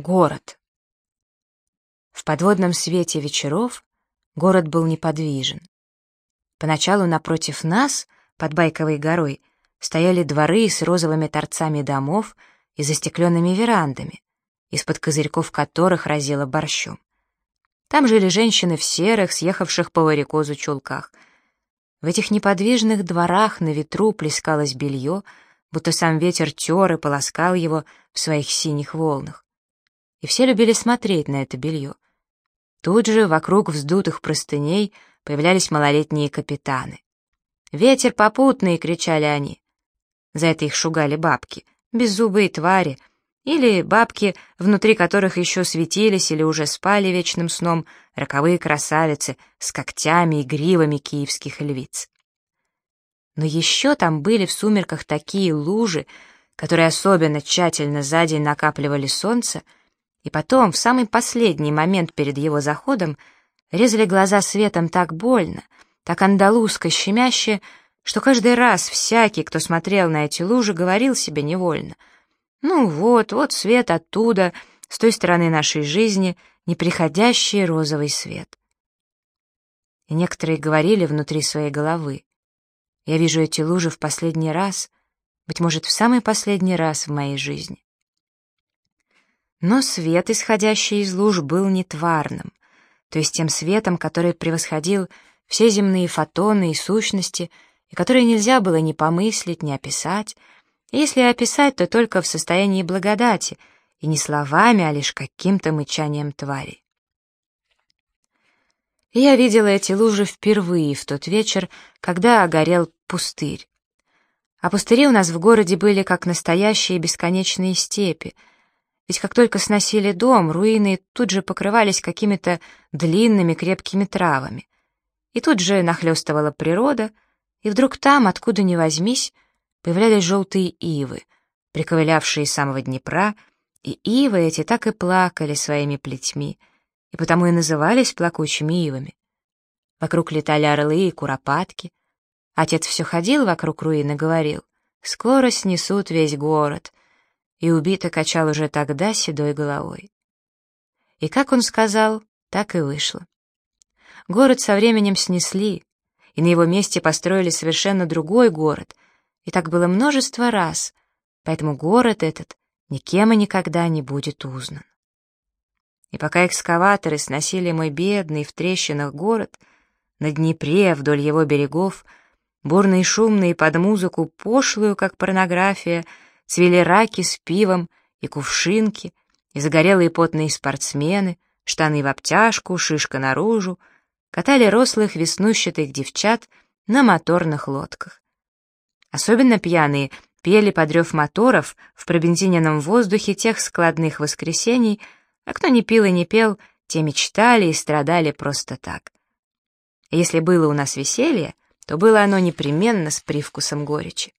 Город. В подводном свете вечеров город был неподвижен. Поначалу напротив нас, под Байковой горой, стояли дворы с розовыми торцами домов и застекленными верандами, из-под козырьков которых разило борщом. Там жили женщины в серых, съехавших по варикозу чулках. В этих неподвижных дворах на ветру плескалось белье, будто сам ветер тер и полоскал его в своих синих волнах и все любили смотреть на это белье. Тут же, вокруг вздутых простыней, появлялись малолетние капитаны. «Ветер попутный!» — кричали они. За это их шугали бабки, беззубые твари, или бабки, внутри которых еще светились или уже спали вечным сном роковые красавицы с когтями и гривами киевских львиц. Но еще там были в сумерках такие лужи, которые особенно тщательно за день накапливали солнце — и потом, в самый последний момент перед его заходом, резали глаза светом так больно, так андалузко щемяще, что каждый раз всякий, кто смотрел на эти лужи, говорил себе невольно. «Ну вот, вот свет оттуда, с той стороны нашей жизни, неприходящий розовый свет». И некоторые говорили внутри своей головы. «Я вижу эти лужи в последний раз, быть может, в самый последний раз в моей жизни». Но свет, исходящий из луж, был нетварным, то есть тем светом, который превосходил все земные фотоны и сущности, и который нельзя было ни помыслить, ни описать, и если описать, то только в состоянии благодати, и не словами, а лишь каким-то мычанием твари. И я видела эти лужи впервые в тот вечер, когда огорел пустырь. А пустыри у нас в городе были как настоящие бесконечные степи — ведь как только сносили дом, руины тут же покрывались какими-то длинными крепкими травами. И тут же нахлестывала природа, и вдруг там, откуда ни возьмись, появлялись желтые ивы, приковылявшие из самого Днепра, и ивы эти так и плакали своими плетьми, и потому и назывались плакучими ивами. Вокруг летали орлы и куропатки. Отец все ходил вокруг руин и говорил, «Скоро снесут весь город», и убито качал уже тогда седой головой. И как он сказал, так и вышло. Город со временем снесли, и на его месте построили совершенно другой город, и так было множество раз, поэтому город этот никем и никогда не будет узнан. И пока экскаваторы сносили мой бедный в трещинах город, на Днепре, вдоль его берегов, бурный и шумный под музыку, пошлую, как порнография, цвели раки с пивом и кувшинки, и загорелые потные спортсмены, штаны в обтяжку, шишка наружу, катали рослых веснущатых девчат на моторных лодках. Особенно пьяные пели под рев моторов в пробензиненном воздухе тех складных воскресений, а кто не пил и не пел, те мечтали и страдали просто так. если было у нас веселье, то было оно непременно с привкусом горечи.